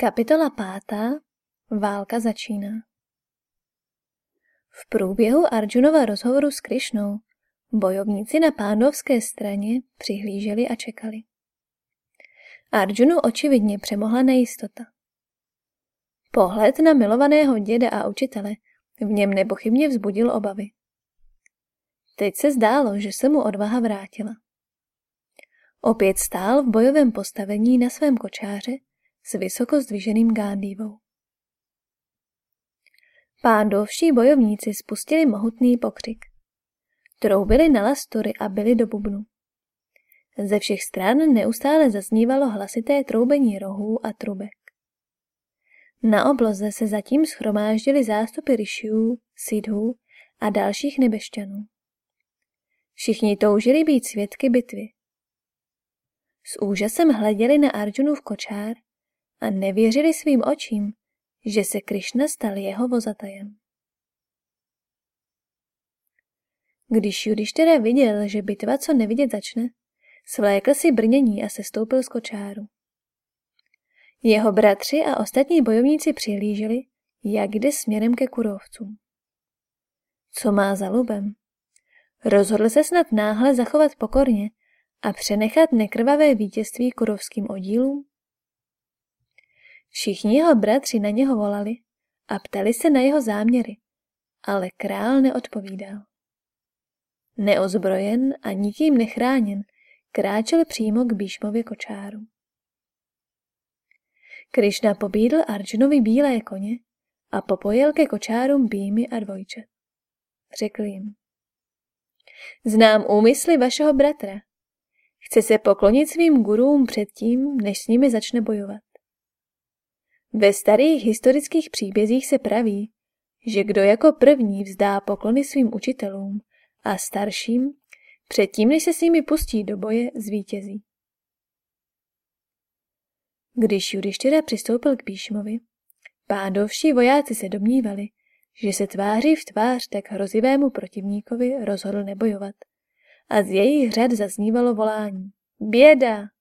Kapitola pátá. Válka začíná. V průběhu Arjunova rozhovoru s Krišnou bojovníci na pándovské straně přihlíželi a čekali. Arjunu očividně přemohla nejistota. Pohled na milovaného děda a učitele v něm nepochybně vzbudil obavy. Teď se zdálo, že se mu odvaha vrátila. Opět stál v bojovém postavení na svém kočáře s vysoko zdviženým Gándívou. Pándovští bojovníci spustili mohutný pokřik. Troubili na lastory a byli do bubnu. Ze všech stran neustále zaznívalo hlasité troubení rohů a trubek. Na obloze se zatím schromáždili zástupy ryšiů, sidhů a dalších nebešťanů. Všichni toužili být svědky bitvy. S úžasem hleděli na Arjunův kočár a nevěřili svým očím, že se Krišna stal jeho vozatajem. Když Judištěra viděl, že bitva co nevidět začne, svlékl si brnění a sestoupil z kočáru. Jeho bratři a ostatní bojovníci přihlíželi, jak jde směrem ke kurovcům. Co má za lubem? Rozhodl se snad náhle zachovat pokorně a přenechat nekrvavé vítězství kurovským oddílům? Všichni jeho bratři na něho volali a ptali se na jeho záměry, ale král neodpovídal. Neozbrojen a nikým nechráněn, kráčel přímo k Bíšmově kočáru. Krišna pobídl Arjunovi bílé koně a popojil ke kočárům Bímy a dvojče. Řekl jim. Znám úmysly vašeho bratra. Chce se poklonit svým gurům předtím, než s nimi začne bojovat. Ve starých historických příbězích se praví, že kdo jako první vzdá poklony svým učitelům a starším, předtím, než se s nimi pustí do boje, zvítězí. Když Judištěra přistoupil k Bíšmovi, pádovští vojáci se domnívali, že se tváří v tvář tak hrozivému protivníkovi rozhodl nebojovat. A z jejich řad zaznívalo volání. Běda!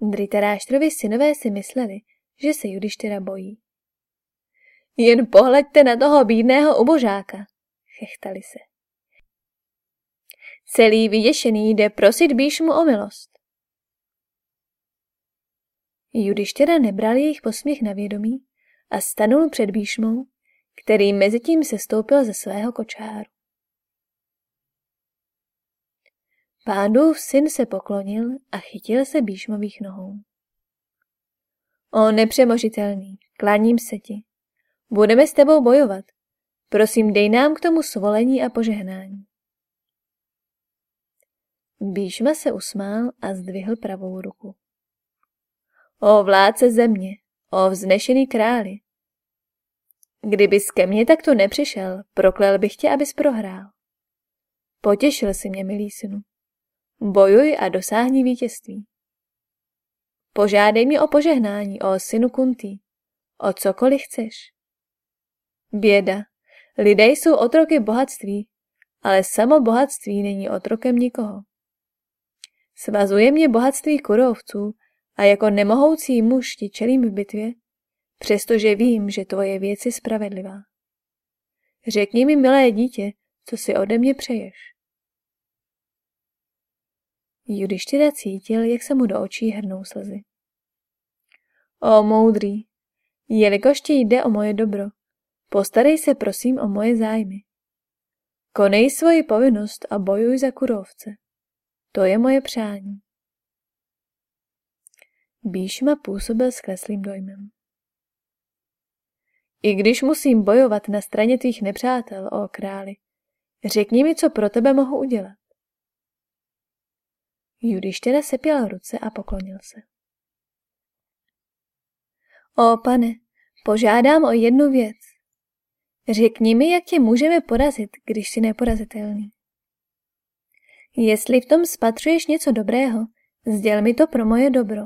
Dritaráštrovi synové si mysleli, že se Judištěra bojí. Jen pohleďte na toho bídného ubožáka, chechtali se. Celý vyděšený jde prosit Bíšmu o milost. Judištěra nebral jejich posměch na vědomí a stanul před Bíšmou, který mezitím se stoupil ze svého kočáru. Pádův syn se poklonil a chytil se Bíšmových nohou. O nepřemožitelný, klaním se ti. Budeme s tebou bojovat. Prosím, dej nám k tomu svolení a požehnání. Bíšma se usmál a zdvihl pravou ruku. O vládce země, o vznešený králi. Kdybys ke mně takto nepřišel, proklel bych tě, abys prohrál. Potěšil si mě, milý synu. Bojuj a dosáhni vítězství. Požádej mě o požehnání, o synu Kuntý, o cokoliv chceš. Běda, lidé jsou otroky bohatství, ale samo bohatství není otrokem nikoho. Svazuje mě bohatství kurovců a jako nemohoucí muž ti čelím v bitvě, přestože vím, že tvoje věc je spravedlivá. Řekni mi, milé dítě, co si ode mě přeješ. Judištěra cítil, jak se mu do očí hrnou slzy. O moudrý, jelikož ti jde o moje dobro, postarej se prosím o moje zájmy. Konej svoji povinnost a bojuj za kurovce. To je moje přání. Bíšma působil skleslým dojmem. I když musím bojovat na straně tvých nepřátel, o králi, řekni mi, co pro tebe mohu udělat. Judištěra sepěl ruce a poklonil se. O pane, požádám o jednu věc. Řekni mi, jak tě můžeme porazit, když jsi neporazitelný. Jestli v tom spatřuješ něco dobrého, sděl mi to pro moje dobro.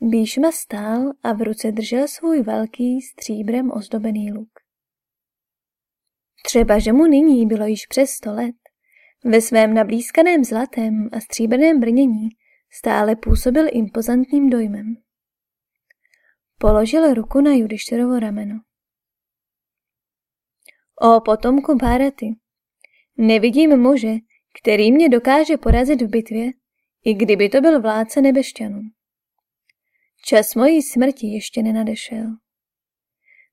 Bíšma stál a v ruce držel svůj velký stříbrem ozdobený luk. Třeba, že mu nyní bylo již přes sto let, ve svém nablízkaném zlatém a stříbrném brnění stále působil impozantním dojmem. Položil ruku na Judištěrovo rameno. O potomku Bharaty, nevidím muže, který mě dokáže porazit v bitvě, i kdyby to byl vládce nebešťanů. Čas mojí smrti ještě nenadešel.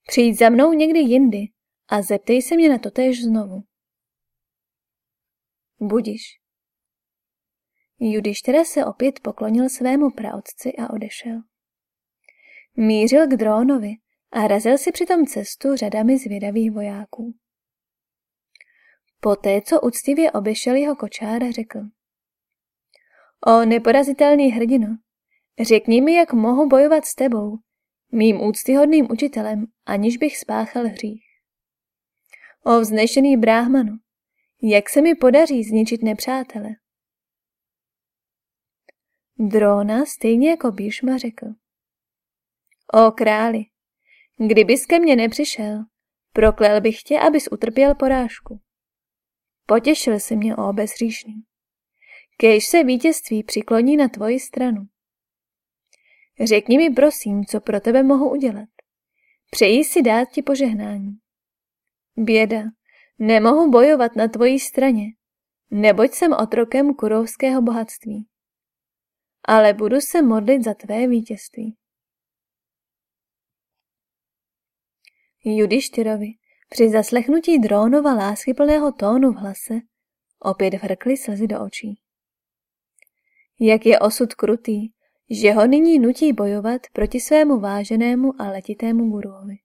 Přijď za mnou někdy jindy a zeptej se mě na to též znovu. Budiš. Judištěra se opět poklonil svému praotci a odešel. Mířil k drónovi a razil si přitom cestu řadami zvědavých vojáků. Poté, co úctivě obešel jeho kočára, řekl. O neporazitelný hrdino, řekni mi, jak mohu bojovat s tebou, mým úctyhodným učitelem, aniž bych spáchal hřích. O vznešený bráhmanu, jak se mi podaří zničit nepřátele? Drona stejně jako Bíšma řekl. O králi, kdybys ke mně nepřišel, proklel bych tě, abys utrpěl porážku. Potěšil si mě o bezříšný. Kéž se vítězství přikloní na tvoji stranu. Řekni mi prosím, co pro tebe mohu udělat. Přeji si dát ti požehnání. Běda, nemohu bojovat na tvojí straně, neboť jsem otrokem kurovského bohatství. Ale budu se modlit za tvé vítězství. Judištyrovi při zaslechnutí drónova láskyplného tónu v hlase opět vrkly slzy do očí. Jak je osud krutý, že ho nyní nutí bojovat proti svému váženému a letitému guruovi.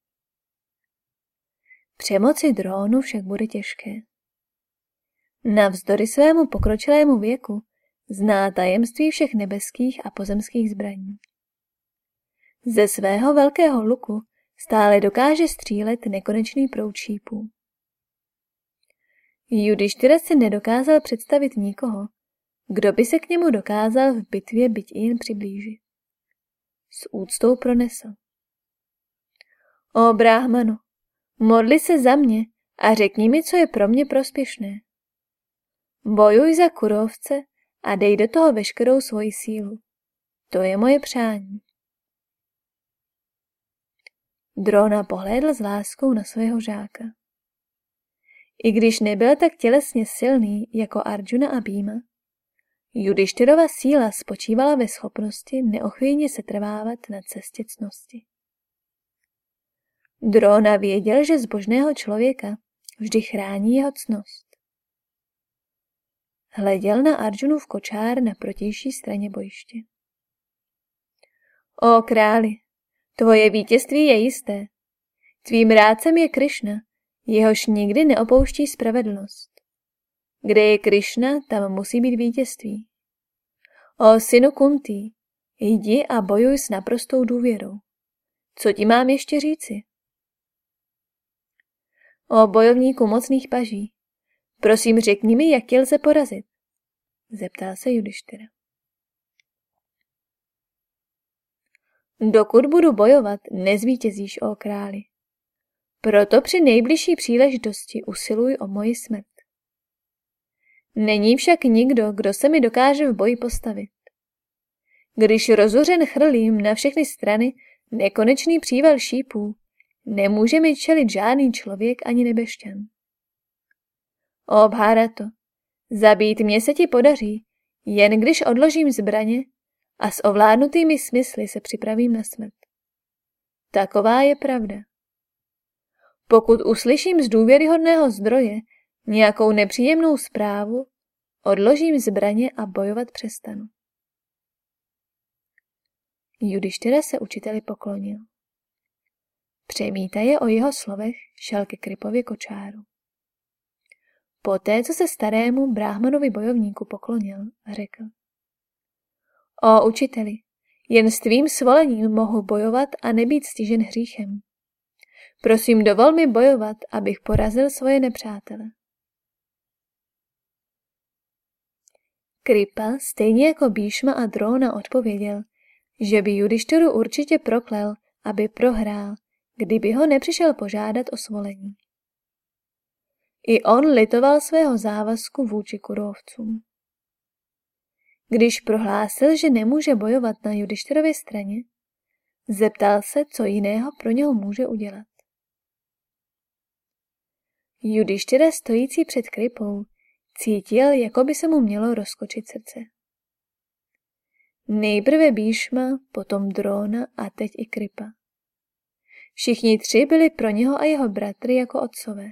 Přemoci drónu však bude těžké. Navzdory svému pokročilému věku zná tajemství všech nebeských a pozemských zbraní. Ze svého velkého luku stále dokáže střílet nekonečný proud šípů. Judištyra si nedokázal představit nikoho, kdo by se k němu dokázal v bitvě byť i jen přiblížit. S úctou pronesl. O bráhmanu, modli se za mě a řekni mi, co je pro mě prospěšné. Bojuj za kurovce a dej do toho veškerou svoji sílu. To je moje přání. Drona pohlédl s láskou na svého žáka. I když nebyl tak tělesně silný jako Arjuna a Bhima, Judištyrova síla spočívala ve schopnosti neochvějně setrvávat na cestě cnosti. Drona věděl, že zbožného člověka vždy chrání jeho cnost. Hleděl na Arjunův kočár na protější straně bojiště. O králi, tvoje vítězství je jisté. Tvým rádcem je Krišna, jehož nikdy neopouští spravedlnost. Kde je Krišna, tam musí být vítězství. O synu Kuntý, jdi a bojuj s naprostou důvěrou. Co ti mám ještě říci? O bojovníku mocných paží, prosím řekni mi, jak tě lze porazit. Zeptal se Judištyra. Dokud budu bojovat, nezvítězíš, o králi. Proto při nejbližší příležitosti usiluj o moji smrt. Není však nikdo, kdo se mi dokáže v boji postavit. Když rozuřen chrlím na všechny strany nekonečný příval šípů, nemůže mi čelit žádný člověk ani nebešťan. O Bharato, zabít mě se ti podaří, jen když odložím zbraně a s ovládnutými smysly se připravím na smrt. Taková je pravda. Pokud uslyším z důvěryhodného zdroje nějakou nepříjemnou zprávu, odložím zbraně a bojovat přestanu. Judištyra se učiteli poklonil. Přemítaje o jeho slovech šel ke Krypově kočáru. Poté, co se starému bráhmanovi bojovníku poklonil, řekl. O učiteli, jen s tvým svolením mohu bojovat a nebýt stižen hříchem. Prosím, dovol mi bojovat, abych porazil svoje nepřátele. Kripa, stejně jako Bíšma a Drona odpověděl, že by Judištoru určitě proklel, aby prohrál, kdyby ho nepřišel požádat o svolení. I on litoval svého závazku vůči kurovcům. Když prohlásil, že nemůže bojovat na Judišterově straně, zeptal se, co jiného pro něho může udělat. Judištěra stojící před krypou cítil, jako by se mu mělo rozkočit srdce. Nejprve Bíšma, potom Drona a teď i Kripa. Všichni tři byli pro něho a jeho bratry jako otcové.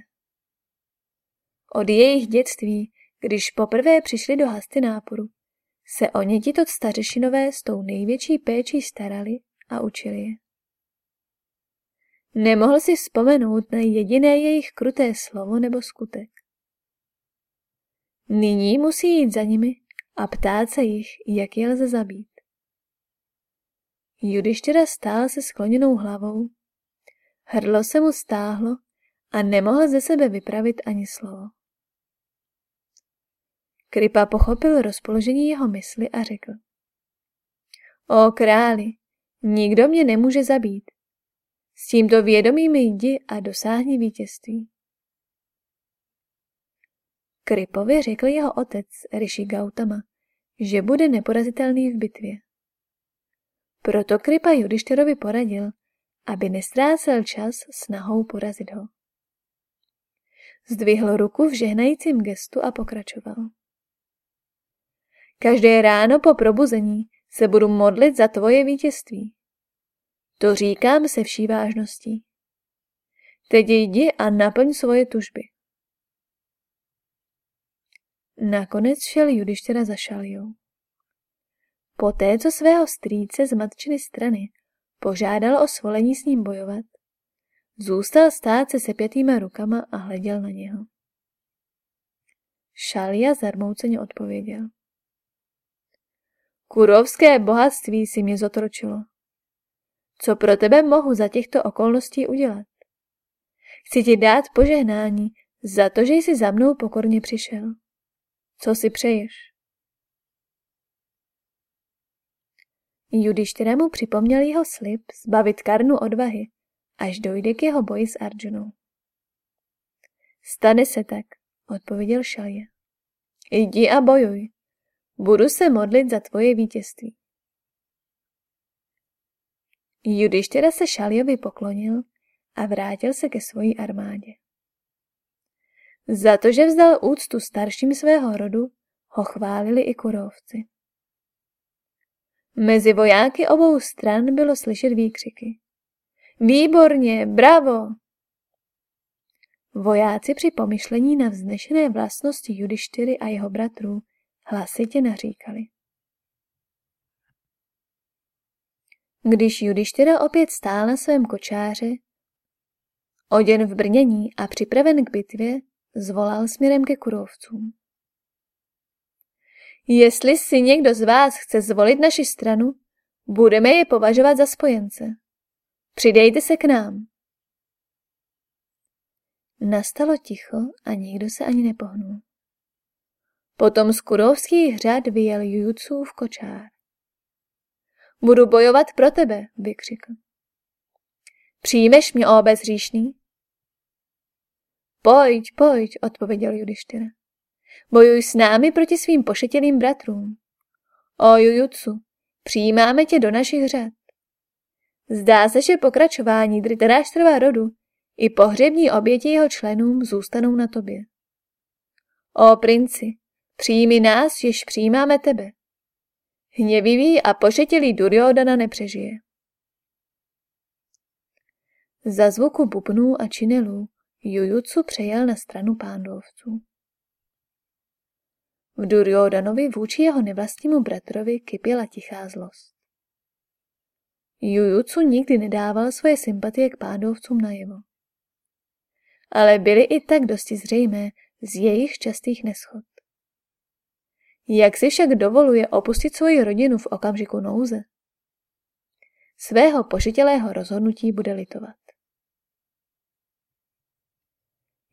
Od jejich dětství, když poprvé přišli do náporu, se o ně tito stařešinové s tou největší péčí starali a učili je. Nemohl si vzpomenout na jediné jejich kruté slovo nebo skutek. Nyní musí jít za nimi a ptát se jich, jak je lze zabít. Judištěra stál se skloněnou hlavou, hrdlo se mu stáhlo a nemohl ze sebe vypravit ani slovo. Kripa pochopil rozpoložení jeho mysli a řekl. O králi, nikdo mě nemůže zabít. S tímto vědomím jdi a dosáhni vítězství. Kripovi řekl jeho otec Rishi Gautama, že bude neporazitelný v bitvě. Proto Kripa Judišterovi poradil, aby nestrácel čas snahou porazit ho. Zdvihl ruku v žehnajícím gestu a pokračoval. Každé ráno po probuzení se budu modlit za tvoje vítězství. To říkám se vší vážností. Teď jdi a naplň svoje tužby. Nakonec šel Judištěra za Šalijou. Poté, co svého strýce z matčiny strany požádal o svolení s ním bojovat, zůstal stát se sepětýma rukama a hleděl na něho. Šalia zarmouceně odpověděl. Kurovské bohatství si mě zotročilo. Co pro tebe mohu za těchto okolností udělat? Chci ti dát požehnání za to, že jsi za mnou pokorně přišel. Co si přeješ? Judištěra mu připomněl jeho slib zbavit Karnu odvahy, až dojde k jeho boji s Arjunou. Stane se tak, odpověděl Šalje. Jdi a bojuj. Budu se modlit za tvoje vítězství. Judištěra se Šaljovi poklonil a vrátil se ke svojí armádě. Za to, že vzdal úctu starším svého rodu, ho chválili i kurovci. Mezi vojáky obou stran bylo slyšet výkřiky. Výborně, bravo! Vojáci při pomyšlení na vznešené vlastnosti Judištyry a jeho bratrů hlasitě naříkali. Když Judištyra opět stál na svém kočáře, oděn v brnění a připraven k bitvě, zvolal směrem ke kurovcům. Jestli si někdo z vás chce zvolit naši stranu, budeme je považovat za spojence. Přidejte se k nám. Nastalo ticho a nikdo se ani nepohnul. Potom z kurovských řad vyjel Jujucův kočár. Budu bojovat pro tebe, vykřikl. Přijmeš mě, o bezříšný? Pojď, pojď, odpověděl Judištyra. Bojuj s námi proti svým pošetilým bratrům. O Jujucu, přijímáme tě do našich řad. Zdá se, že pokračování Dritaráštrova rodu i pohřební oběti jeho členům zůstanou na tobě. O princi, přijmi nás, jež přijímáme tebe. Hněvivý a pošetilý Duryodana nepřežije. Za zvuku bubnů a činelů Jujucu přejel na stranu pándovců. V Duryodanovi vůči jeho nevlastnímu bratrovi kypěla tichá zlost. Jujucu nikdy nedával svoje sympatie k pándovcům najevo. Ale byly i tak dosti zřejmé z jejich častých neschod. Jak si však dovoluje opustit svoji rodinu v okamžiku nouze? Svého požitelého rozhodnutí bude litovat.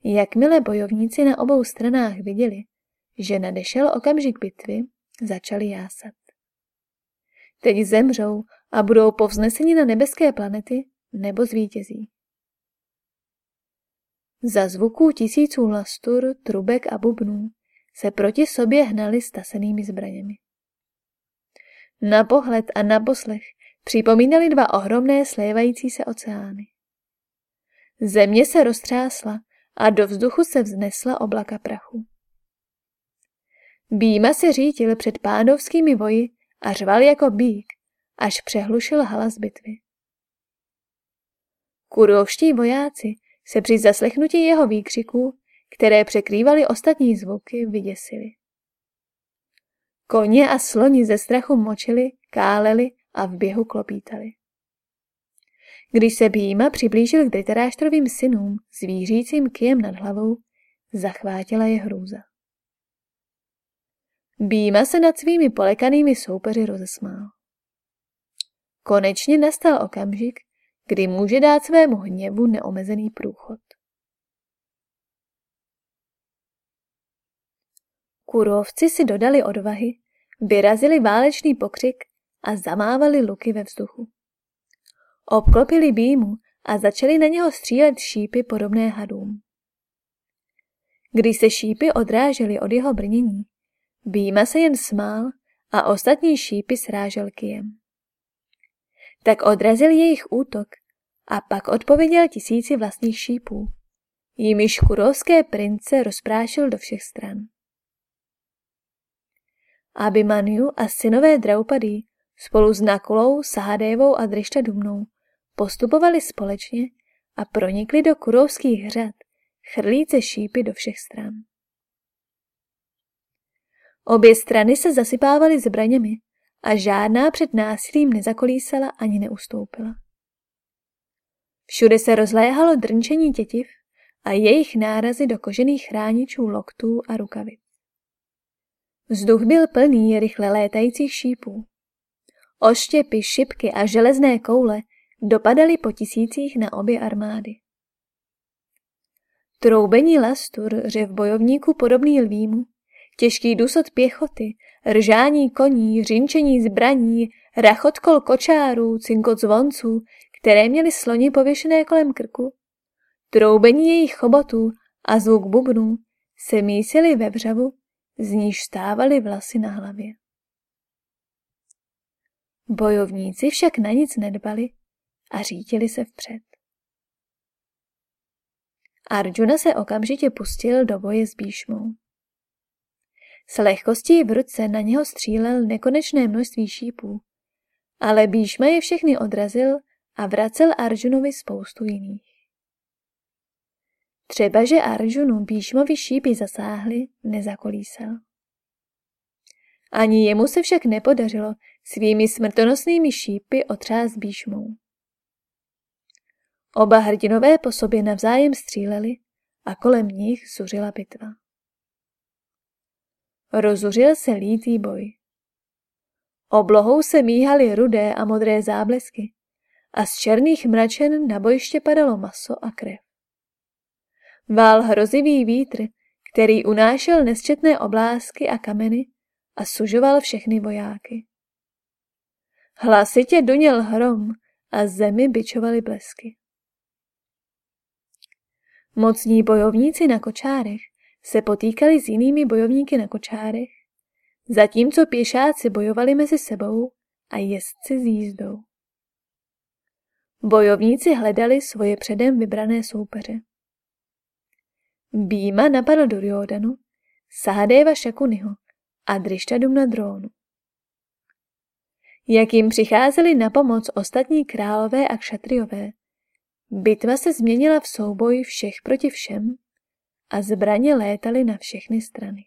Jakmile bojovníci na obou stranách viděli, že nadešel okamžik bitvy, začali jásat. Teď zemřou a budou povzneseni na nebeské planety nebo zvítězí. Za zvuků tisíců lastur, trubek a bubnů se proti sobě hnali stasenými zbraněmi. Na pohled a na poslech připomínali dva ohromné slévající se oceány. Země se roztřásla a do vzduchu se vznesla oblaka prachu. Býma se řítil před pánovskými voji a řval jako bík, až přehlušil halas bitvy. Kurovští vojáci se při zaslechnutí jeho výkřiků, které překrývaly ostatní zvuky, vyděsili. Koně a sloni ze strachu močili, káleli a v běhu klopítali. Když se Býma přiblížil k Dritaráštrovým synům s vířícím kijem nad hlavou, zachvátila je hrůza. Býma se nad svými polekanými soupeři rozesmál. Konečně nastal okamžik, kdy může dát svému hněvu neomezený průchod. Kurovci si dodali odvahy, vyrazili válečný pokřik a zamávali luky ve vzduchu. Obklopili býmu a začali na něho střílet šípy podobné hadům. Když se šípy odrážely od jeho brnění, býma se jen smál a ostatní šípy srážel kijem. Tak odrazil jejich útok a pak odpověděl tisíci vlastních šípů. Jimiž kurovské prince rozprášil do všech stran. Abimaniu a synové Draupadi spolu s Nakulou, Sahadévou a Drištadumnou postupovali společně a pronikli do kurovských řad, chrlíce šípy do všech stran. Obě strany se zasypávaly zbraněmi a žádná před násilím nezakolísala ani neustoupila. Všude se rozléhalo drnčení tětiv a jejich nárazy do kožených chráničů loktů a rukavic. Vzduch byl plný rychle létajících šípů. Oštěpy, šipky a železné koule dopadaly po tisících na obě armády. Troubení lastur, řev bojovníků podobný lvímu, těžký dusot pěchoty, ržání koní, řinčení zbraní, rachot kol kočárů, cinkot zvonců, které měly sloni pověšené kolem krku, troubení jejich chobotů a zvuk bubnů se mísily ve vřavu, z níž stávaly vlasy na hlavě. Bojovníci však na nic nedbali a řítili se vpřed. Arjuna se okamžitě pustil do boje s Bíšmou. S lehkostí v ruce na něho střílel nekonečné množství šípů, ale Bíšma je všechny odrazil a vracel Arjunovi spoustu jiných. Třeba, že Arjunu Bíšmovi šípy zasáhly, nezakolísal. Ani jemu se však nepodařilo svými smrtonosnými šípy otřást Bíšmou. Oba hrdinové po sobě navzájem stříleli a kolem nich zuřila bitva. Rozuřil se lítý boj. Oblohou se míhaly rudé a modré záblesky a z černých mračen na bojiště padalo maso a krev. Vál hrozivý vítr, který unášel nesčetné oblásky a kameny a sužoval všechny vojáky. Hlasitě duněl hrom a zemi byčovaly blesky. Mocní bojovníci na kočárech se potýkali s jinými bojovníky na kočárech, zatímco pěšáci bojovali mezi sebou a jezdci s jízdou. Bojovníci hledali svoje předem vybrané soupeře. Býma napadl Duryodanu, Sahadeva Šakuniho a Drištadum na drónu. Jak jim přicházeli na pomoc ostatní králové a kšatriové, bitva se změnila v souboj všech proti všem a zbraně létaly na všechny strany.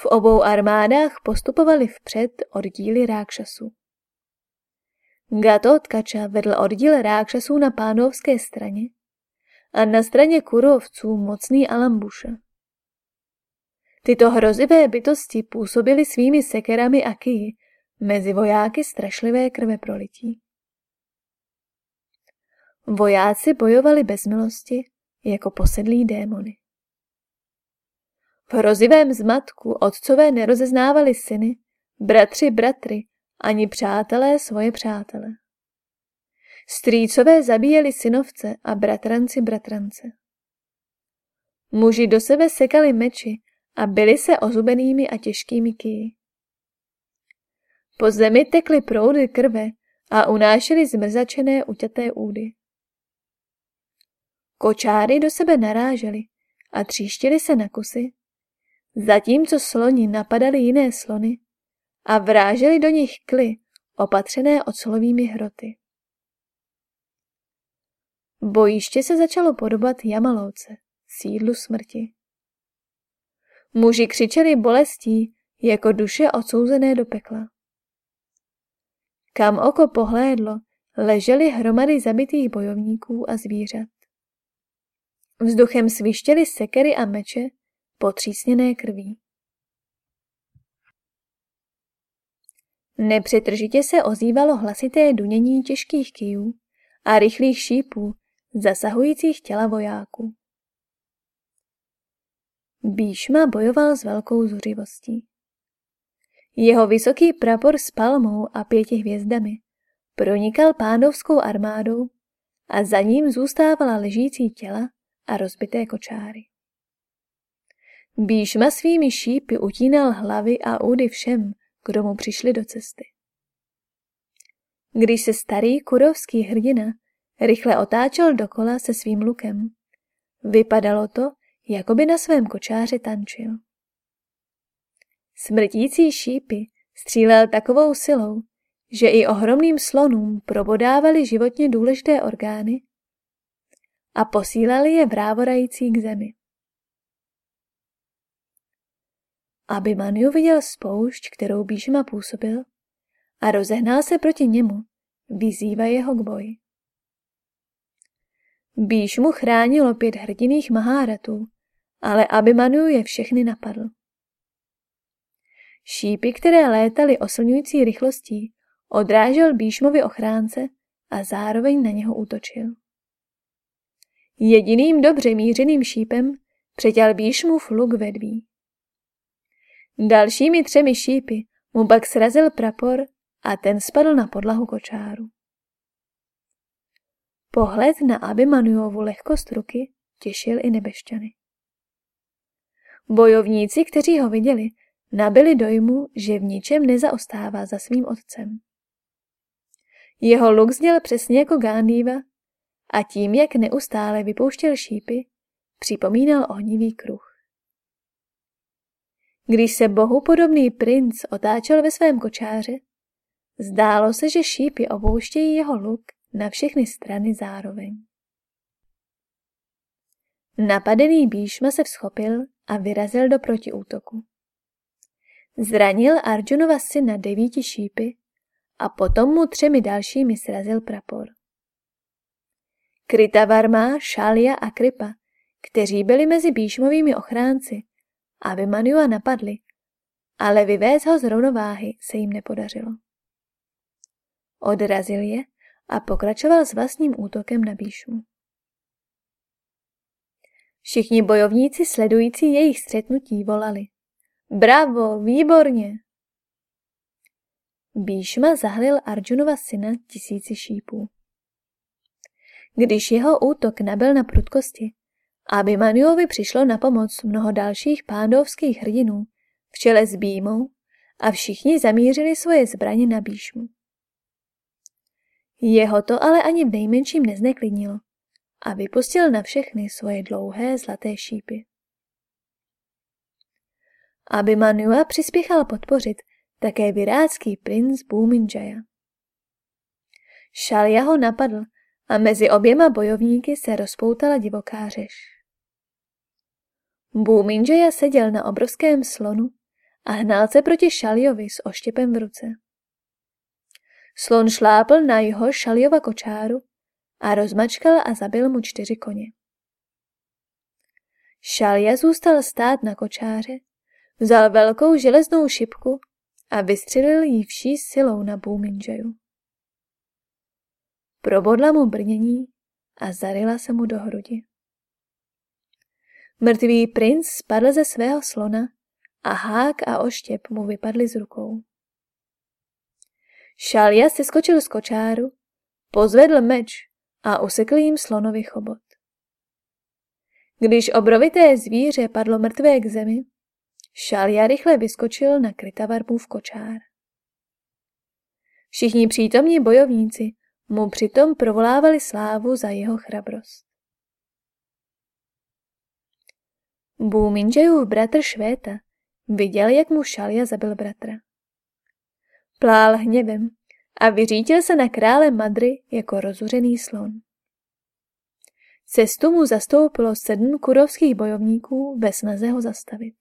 V obou armádách postupovali vpřed oddíly rákšasů. Gatotkača vedl oddíl rákšasů na pánovské straně a na straně kurovců mocný Alambuša. Tyto hrozivé bytosti působily svými sekerami a kyji mezi vojáky strašlivé krve prolití. Vojáci bojovali bez milosti jako posedlí démony. V hrozivém zmatku otcové nerozeznávali syny, bratři bratry, ani přátelé svoje přátele. Strýcové zabíjeli synovce a bratranci bratrance. Muži do sebe sekali meči a byly se ozubenými a těžkými kyji. Po zemi tekly proudy krve a unášely zmrzačené uťaté údy. Kočáry do sebe narážely a tříštily se na kusy, zatímco sloni napadali jiné slony a vráželi do nich kly opatřené ocelovými hroty. Bojiště se začalo podobat Jamalouce, sídlu smrti. Muži křičeli bolestí jako duše odsouzené do pekla. Kam oko pohlédlo, ležely hromady zabitých bojovníků a zvířat. Vzduchem svištěly sekery a meče, potřísněné krví. Nepřetržitě se ozývalo hlasité dunění těžkých kijů a rychlých šípů, zasahujících těla vojáků. Bíšma bojoval s velkou zuřivostí. Jeho vysoký prapor s palmou a pěti hvězdami pronikal pánovskou armádou a za ním zůstávala ležící těla a rozbité kočáry. Bíšma svými šípy utínal hlavy a údy všem, kdo mu přišli do cesty. Když se starý kurovský hrdina rychle otáčel dokola se svým lukem, vypadalo to, jako by na svém kočáři tančil. Smrtící šípy střílel takovou silou, že i ohromným slonům probodávali životně důležité orgány a posílali je vrávorající k zemi. Aby Maniu viděl spoušť, kterou Bíšma působil, a rozehnal se proti němu, vyzývá jeho k boji. Bíšmu chránilo pět hrdiných maháratů, ale Abimanu je všechny napadl. Šípy, které létaly oslňující rychlostí, odrážel Bíšmovi ochránce a zároveň na něho útočil. Jediným dobře mířeným šípem přetěl Bíšmův luk vedví. Dalšími třemi šípy mu pak srazil prapor a ten spadl na podlahu kočáru. Pohled na Abimanujovu lehkost ruky těšil i nebešťany. Bojovníci, kteří ho viděli, nabili dojmu, že v ničem nezaostává za svým otcem. Jeho luk zněl přesně jako Gándýva a tím, jak neustále vypouštěl šípy, připomínal ohnivý kruh. Když se bohu podobný princ otáčel ve svém kočáře, zdálo se, že šípy opouštějí jeho luk na všechny strany zároveň. Napadený Bíšma se vzchopil a vyrazil do protiútoku. Zranil Arjunova syna devíti šípy a potom mu třemi dalšími srazil prapor. Kritavarma, Šalia a Kripa, kteří byli mezi Bíšmovými ochránci, aby Manua napadli, ale vyvést ho z rovnováhy se jim nepodařilo. Odrazil je a pokračoval s vlastním útokem na Bíšmu. Všichni bojovníci sledující jejich střetnutí volali. Bravo, výborně! Bíšma zahlil Arjunova syna tisíci šípů. Když jeho útok nabil na prudkosti, Abhimanyovi přišlo na pomoc mnoho dalších pándovských hrdinů v čele s Bímou a všichni zamířili svoje zbraně na Bíšmu. Jeho to ale ani v nejmenším nezneklidnilo a vypustil na všechny svoje dlouhé zlaté šípy. Aby Manua přispěchal podpořit také virácký princ Bhuminjaya. Šalja ho napadl a mezi oběma bojovníky se rozpoutala divoká řeš. Bhuminjaya seděl na obrovském slonu a hnal se proti Šaljovi s oštěpem v ruce. Slon šlápl na jeho Šaljova kočáru a rozmačkal a zabil mu čtyři koně. Šalja zůstal stát na kočáře, vzal velkou železnou šipku a vystřelil ji vší silou na Bůminžeju. Probodla mu brnění a zarila se mu do hrudi. Mrtvý princ spadl ze svého slona a hák a oštěp mu vypadly z rukou. Šalja se skočil z kočáru, pozvedl meč a usekl jim slonovi chobot. Když obrovité zvíře padlo mrtvé k zemi, Šalja rychle vyskočil na v kočár. Všichni přítomní bojovníci mu přitom provolávali slávu za jeho chrabrost. Bůminžejův bratr Švéta viděl, jak mu Šalja zabil bratra. Plál hněvem a vyřítil se na krále Madry jako rozuřený slon. Cestu mu zastoupilo sedm kurovských bojovníků ve snaze ho zastavit.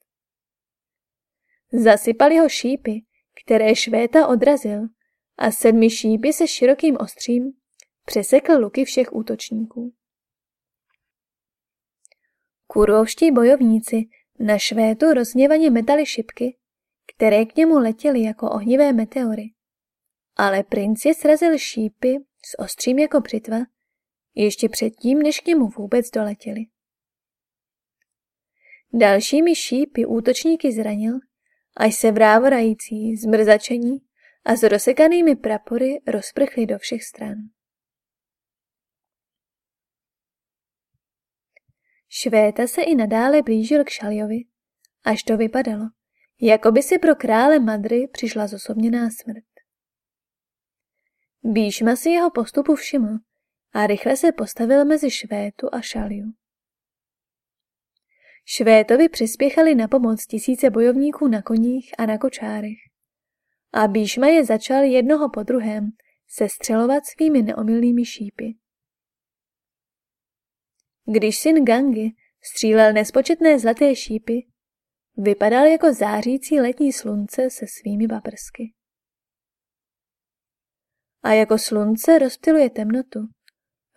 Zasypali ho šípy, které Švéta odrazil a sedmi šípy se širokým ostřím přesekl luky všech útočníků. Kurovští bojovníci na Švétu rozněvaně metali šipky, které k němu letěly jako ohnivé meteory. Ale princ je srazil šípy s ostřím jako břitva ještě předtím, než k němu vůbec doletěli. Dalšími šípy útočníky zranil, až se vrávorající, zmrzačení a s rozsekanými prapory rozprchli do všech stran. Švéta se i nadále blížil k Šaljovi, až to vypadalo, jako by si pro krále Madry přišla zosobněná smrt. Bíšma si jeho postupu všiml a rychle se postavil mezi Švétu a Šalju. Švétovi přispěchali na pomoc tisíce bojovníků na koních a na kočárech. A Bíšma je začal jednoho po druhém sestřelovat svými neomilnými šípy. Když syn Gangy střílel nespočetné zlaté šípy, vypadal jako zářící letní slunce se svými paprsky. A jako slunce rozptiluje temnotu,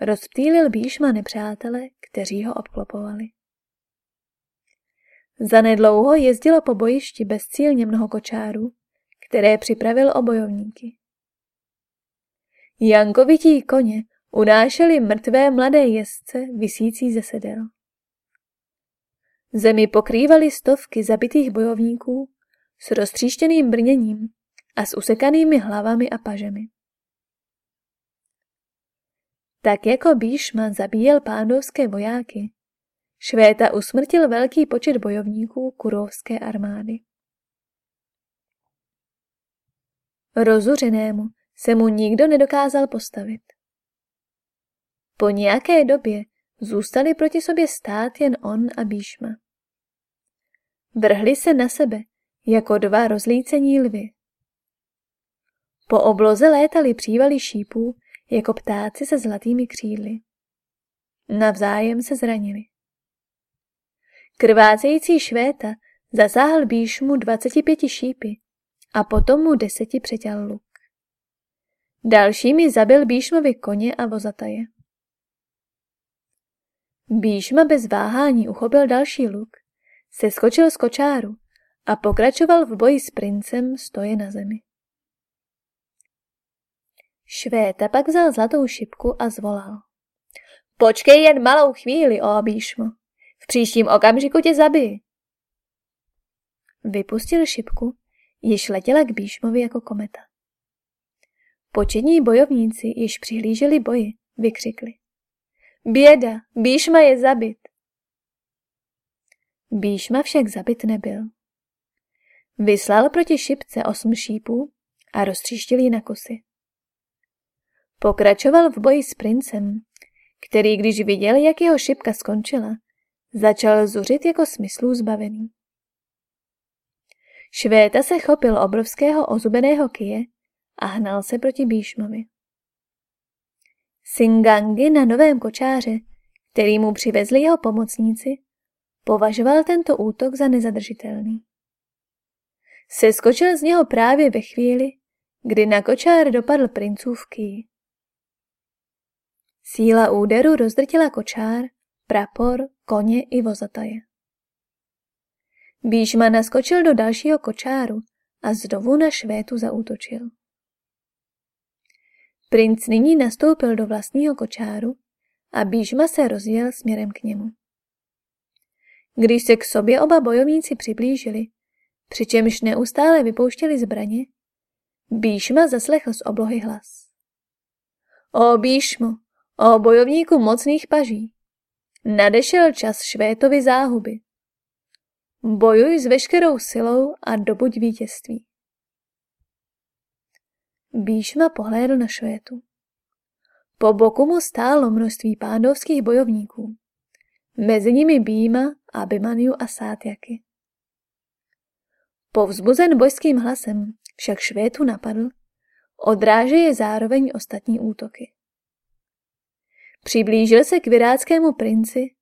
rozptýlil Bíšma nepřátele, kteří ho obklopovali. Zanedlouho jezdilo po bojišti bezcílně mnoho kočárů, které připravil o bojovníky. Jankovití koně unášeli mrtvé mladé jezdce visící ze sedel. Zemi pokrývaly stovky zabitých bojovníků s roztříštěným brněním a s usekanými hlavami a pažemi. Tak jako Bíšma zabíjel pándovské vojáky, Švéta usmrtil velký počet bojovníků kurovské armády. Rozuřenému se mu nikdo nedokázal postavit. Po nějaké době zůstali proti sobě stát jen on a Bíšma. Vrhli se na sebe jako dva rozlícení lvy. Po obloze létali přívali šípů jako ptáci se zlatými křídly. Navzájem se zranili. Krvácející švéta zasáhl Bíšmu 25 šípy a potom mu deseti přetěl luk. Dalšími zabil Bíšmovi koně a vozataje. Bíšma bez váhání uchopil další luk, seskočil z kočáru a pokračoval v boji s princem stoje na zemi. Švéta pak vzal zlatou šipku a zvolal. Počkej jen malou chvíli, o Bíšmo. V příštím okamžiku tě zabij. Vypustil šipku, již letěla k Bíšmovi jako kometa. Početní bojovníci, již přihlíželi boji, vykřikli. Běda, Bíšma je zabit. Bíšma však zabit nebyl. Vyslal proti šipce osm šípů a roztříštil ji na kusy. Pokračoval v boji s princem, který, když viděl, jak jeho šipka skončila, začal zuřit jako smyslů zbavený. Švéta se chopil obrovského ozubeného kije a hnal se proti Bíšmovi. Singangi na novém kočáře, který mu přivezli jeho pomocníci, považoval tento útok za nezadržitelný. Seskočil z něho právě ve chvíli, kdy na kočár dopadl princův ký. Síla úderu rozdrtila kočár, prapor, koně i vozataje. Bížma naskočil do dalšího kočáru a znovu na švétu zaútočil. Princ nyní nastoupil do vlastního kočáru a Bížma se rozjel směrem k němu. Když se k sobě oba bojovníci přiblížili, přičemž neustále vypouštěli zbraně, Bíšma zaslechl z oblohy hlas. O Bíšmo, o bojovníku mocných paží, nadešel čas Švétovi záhuby. Bojuj s veškerou silou a dobuď vítězství. Bíšma pohlédl na Švétu. Po boku mu stálo množství pándovských bojovníků. Mezi nimi Býma, Abimaniu a Sátjaky. Povzbuzen bojským hlasem však Švétu napadl, odráže je zároveň ostatní útoky. Přiblížil se k viráckému princi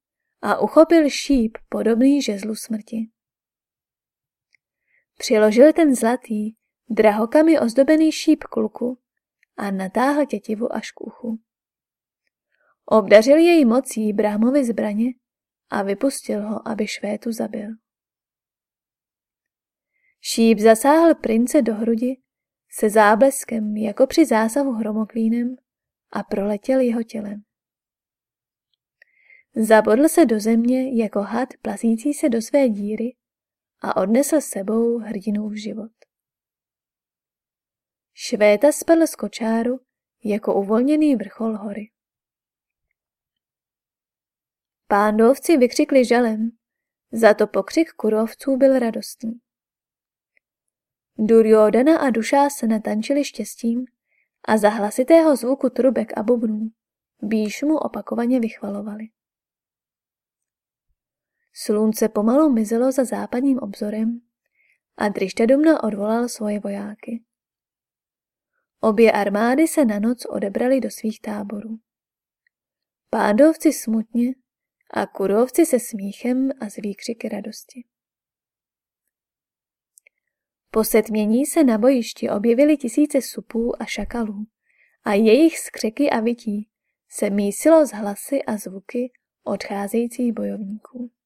a uchopil šíp podobný žezlu smrti. Přiložil ten zlatý, drahokami ozdobený šíp kluku a natáhl tětivu až k uchu. Obdařil jej mocí Brámovi zbraně a vypustil ho, aby Švétu zabil. Šíp zasáhl prince do hrudi se zábleskem jako při zásahu hromoklínem a proletěl jeho tělem. Zabodl se do země jako had plazící se do své díry a odnesl sebou hrdinu v život. Švéta spadl z kočáru jako uvolněný vrchol hory. Pándovci vykřikli žalem, za to pokřik kurovců byl radostný. Duryodana a Duša se natančili štěstím a za hlasitého zvuku trubek a bubnů Bíšmu opakovaně vychvalovali. Slunce pomalu mizelo za západním obzorem a Drištadumna odvolal svoje vojáky. Obě armády se na noc odebrali do svých táborů. Pádovci smutně a kurovci se smíchem a z výkřiky radosti. Po setmění se na bojišti objevily tisíce supů a šakalů a jejich skřeky a vytí se mísilo z hlasy a zvuky odcházejících bojovníků.